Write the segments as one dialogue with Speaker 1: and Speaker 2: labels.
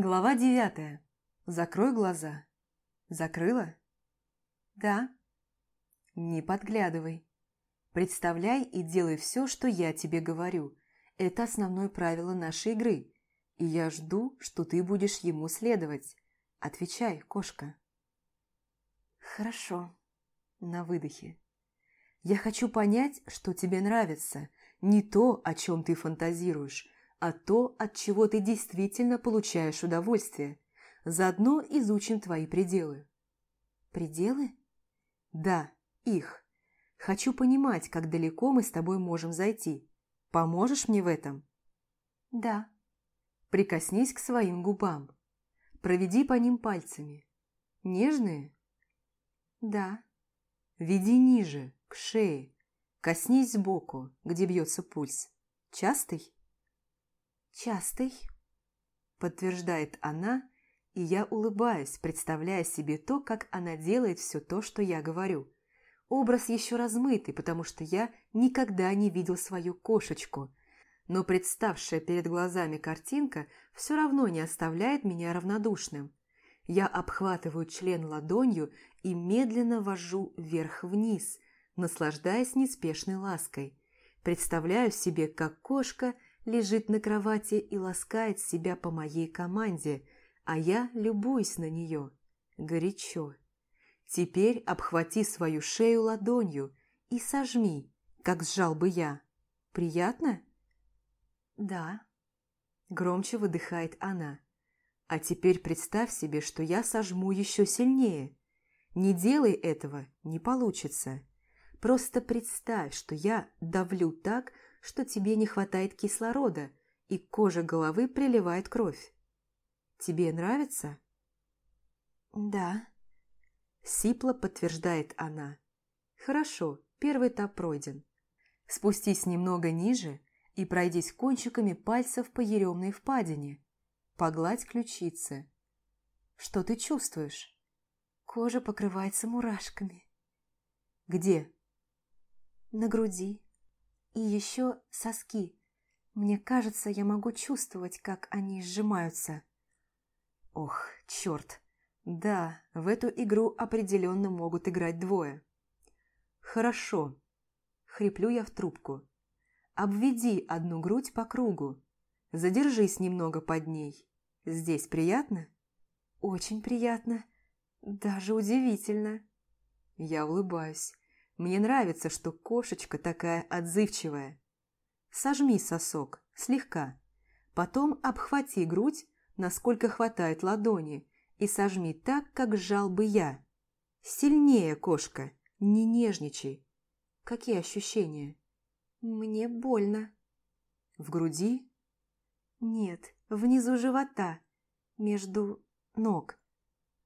Speaker 1: Глава девятая. Закрой глаза. Закрыла?
Speaker 2: Да.
Speaker 1: Не подглядывай. Представляй и делай все, что я тебе говорю. Это основное правило нашей игры. И я жду, что ты будешь ему следовать. Отвечай, кошка.
Speaker 2: Хорошо.
Speaker 1: На выдохе. Я хочу понять, что тебе нравится. Не то, о чем ты фантазируешь, а то, от чего ты действительно получаешь удовольствие. Заодно изучим твои пределы.
Speaker 2: Пределы?
Speaker 1: Да, их. Хочу понимать, как далеко мы с тобой можем зайти. Поможешь мне в этом?
Speaker 2: Да.
Speaker 1: Прикоснись к своим губам. Проведи по ним пальцами. Нежные?
Speaker 2: Да.
Speaker 1: Веди ниже, к шее. Коснись сбоку, где бьется пульс. Частый?
Speaker 2: «Частый», –
Speaker 1: подтверждает она, и я улыбаюсь, представляя себе то, как она делает все то, что я говорю. Образ еще размытый, потому что я никогда не видел свою кошечку, но представшая перед глазами картинка все равно не оставляет меня равнодушным. Я обхватываю член ладонью и медленно вожу вверх-вниз, наслаждаясь неспешной лаской. Представляю себе, как кошка – лежит на кровати и ласкает себя по моей команде, а я любуюсь на нее. Горячо. Теперь обхвати свою шею ладонью и сожми, как сжал бы я. Приятно?
Speaker 2: Да.
Speaker 1: Громче выдыхает она. А теперь представь себе, что я сожму еще сильнее. Не делай этого, не получится. Просто представь, что я давлю так, что тебе не хватает кислорода, и к коже головы приливает кровь. Тебе нравится?
Speaker 2: Да.
Speaker 1: Сипло подтверждает она. Хорошо, первый этап пройден. Спустись немного ниже и пройдись кончиками пальцев по еремной впадине. Погладь ключицы. Что ты чувствуешь?
Speaker 2: Кожа покрывается мурашками.
Speaker 1: Где?
Speaker 2: На груди. И еще соски. Мне кажется, я могу чувствовать, как они сжимаются.
Speaker 1: Ох, черт. Да, в эту игру определенно могут играть двое. Хорошо. Хриплю я в трубку. Обведи одну грудь по кругу. Задержись немного под ней. Здесь приятно?
Speaker 2: Очень приятно. Даже удивительно.
Speaker 1: Я улыбаюсь. Мне нравится, что кошечка такая отзывчивая. Сожми сосок, слегка. Потом обхвати грудь, насколько хватает ладони, и сожми так, как сжал бы я. Сильнее, кошка, не нежничай. Какие ощущения?
Speaker 2: Мне больно.
Speaker 1: В груди?
Speaker 2: Нет, внизу живота, между ног.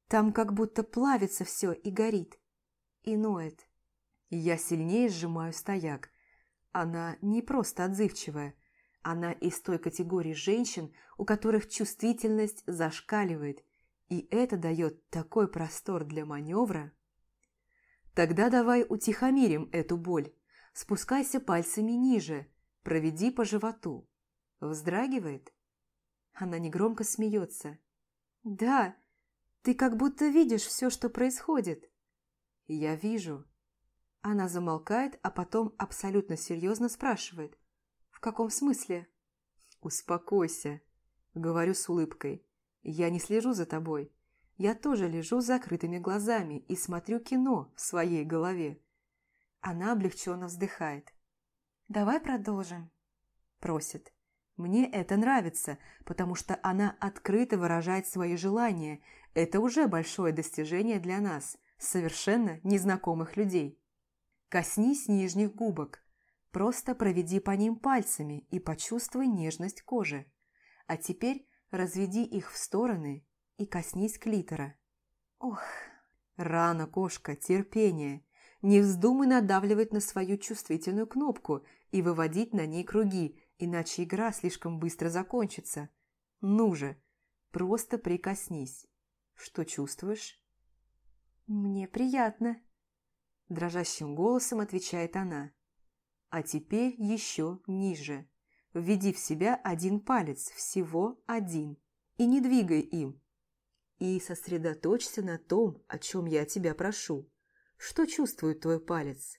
Speaker 2: Там как будто плавится все и горит, и ноет.
Speaker 1: Я сильнее сжимаю стояк. Она не просто отзывчивая. Она из той категории женщин, у которых чувствительность зашкаливает, и это дает такой простор для маневра. Тогда давай утихомирим эту боль. Спускайся пальцами ниже, проведи по животу. Вздрагивает? Она негромко смеется.
Speaker 2: «Да, ты как будто видишь все, что происходит».
Speaker 1: «Я вижу», она замолкает, а потом абсолютно серьезно спрашивает. «В каком смысле?» «Успокойся», — говорю с улыбкой. «Я не слежу за тобой. Я тоже лежу с закрытыми глазами и смотрю кино в своей голове». Она облегченно вздыхает.
Speaker 2: «Давай продолжим», –
Speaker 1: просит. «Мне это нравится, потому что она открыто выражает свои желания. Это уже большое достижение для нас, совершенно незнакомых людей». Коснись нижних губок. Просто проведи по ним пальцами и почувствуй нежность кожи. А теперь разведи их в стороны и коснись клитора.
Speaker 2: Ох,
Speaker 1: рано, кошка, терпение. Не вздумай надавливать на свою чувствительную кнопку и выводить на ней круги, иначе игра слишком быстро закончится. Ну же, просто прикоснись. Что чувствуешь?
Speaker 2: Мне приятно.
Speaker 1: Дрожащим голосом отвечает она. А теперь еще ниже. Введи в себя один палец, всего один. и не двигай им. И сосредоточься на том, о чем я тебя прошу. Что чувствует твой палец?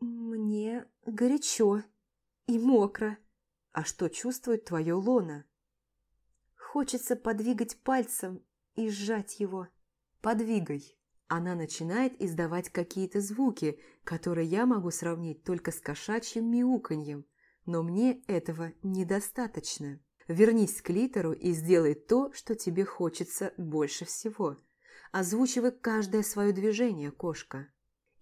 Speaker 2: Мне горячо и мокро.
Speaker 1: А что чувствует твое лоно?
Speaker 2: Хочется подвигать пальцем и сжать его.
Speaker 1: Подвигай. Она начинает издавать какие-то звуки, которые я могу сравнить только с кошачьим мяуканьем, но мне этого недостаточно. Вернись к литеру и сделай то, что тебе хочется больше всего. Озвучивай каждое свое движение, кошка.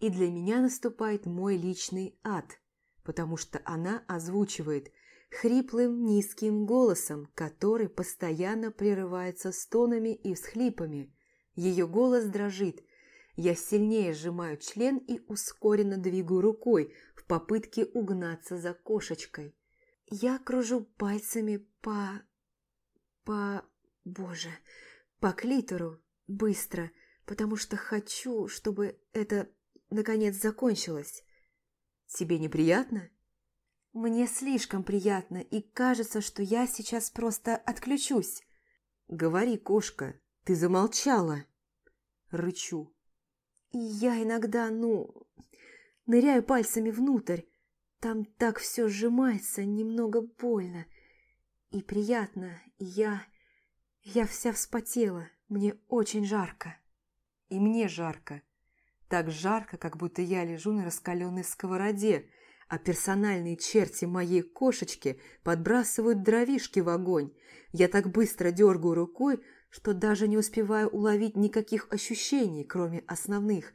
Speaker 1: И для меня наступает мой личный ад, потому что она озвучивает хриплым низким голосом, который постоянно прерывается стонами и всхлипами. Ее голос дрожит, я сильнее сжимаю член и ускоренно двигаю рукой в попытке угнаться за кошечкой.
Speaker 2: Я кружу пальцами по... по... боже... по клитору, быстро, потому что хочу, чтобы это, наконец, закончилось.
Speaker 1: Тебе неприятно?
Speaker 2: Мне слишком приятно, и кажется, что я сейчас просто отключусь.
Speaker 1: Говори, кошка, ты замолчала. Рычу.
Speaker 2: И я иногда, ну, ныряю пальцами внутрь. Там так все сжимается, немного больно. И приятно, и я... Я вся вспотела, мне очень жарко.
Speaker 1: И мне жарко. Так жарко, как будто я лежу на раскаленной сковороде, а персональные черти моей кошечки подбрасывают дровишки в огонь. Я так быстро дергаю рукой, что даже не успеваю уловить никаких ощущений, кроме основных.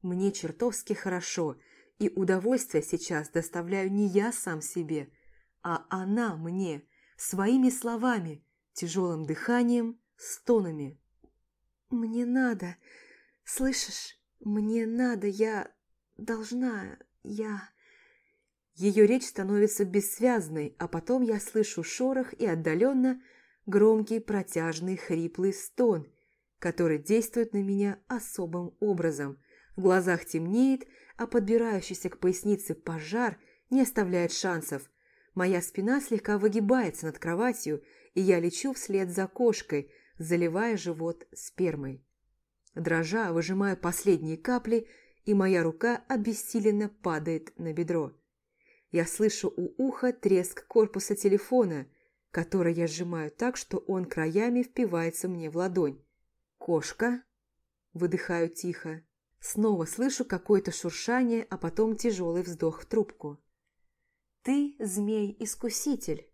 Speaker 1: Мне чертовски хорошо, и удовольствие сейчас доставляю не я сам себе, а она мне, своими словами, тяжелым дыханием, стонами.
Speaker 2: «Мне надо, слышишь, мне надо, я должна, я...»
Speaker 1: Ее речь становится бессвязной, а потом я слышу шорох и отдаленно громкий протяжный хриплый стон, который действует на меня особым образом. В глазах темнеет, а подбирающийся к пояснице пожар не оставляет шансов. Моя спина слегка выгибается над кроватью, и я лечу вслед за кошкой, заливая живот спермой. Дрожа, выжимаю последние капли, и моя рука обессиленно падает на бедро. Я слышу у уха треск корпуса телефона, который я сжимаю так, что он краями впивается мне в ладонь. «Кошка?» Выдыхаю тихо. Снова слышу какое-то шуршание, а потом тяжелый вздох в трубку. «Ты змей-искуситель!»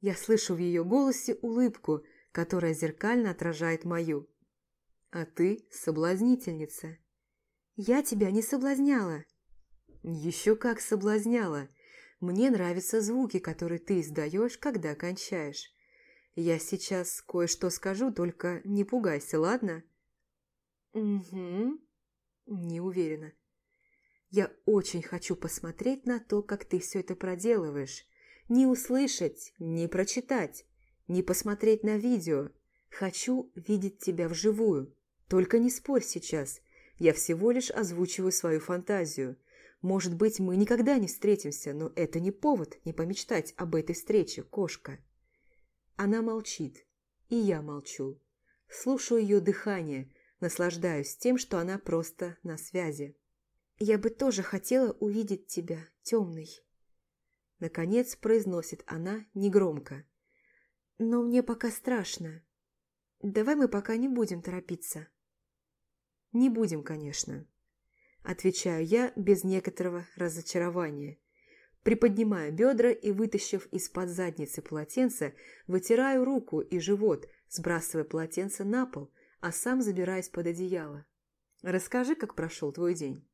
Speaker 1: Я слышу в ее голосе улыбку, которая зеркально отражает мою. «А ты соблазнительница!» «Я тебя не соблазняла!» «Еще как соблазняла!» Мне нравятся звуки, которые ты издаешь, когда кончаешь. Я сейчас кое-что скажу, только не пугайся, ладно? Угу. Не уверена. Я очень хочу посмотреть на то, как ты все это проделываешь. Не услышать, не прочитать, не посмотреть на видео. Хочу видеть тебя вживую. Только не спорь сейчас. Я всего лишь озвучиваю свою фантазию. Может быть, мы никогда не встретимся, но это не повод не помечтать об этой встрече, кошка. Она молчит, и я молчу. Слушаю ее дыхание, наслаждаюсь тем, что она просто на связи.
Speaker 2: «Я бы тоже хотела увидеть тебя, темный», —
Speaker 1: наконец произносит она негромко.
Speaker 2: «Но мне пока страшно. Давай мы пока не будем торопиться».
Speaker 1: «Не будем, конечно», Отвечаю я без некоторого разочарования. Приподнимаю бедра и, вытащив из-под задницы полотенце, вытираю руку и живот, сбрасывая полотенце на пол, а сам забираюсь под одеяло. «Расскажи, как прошел твой день».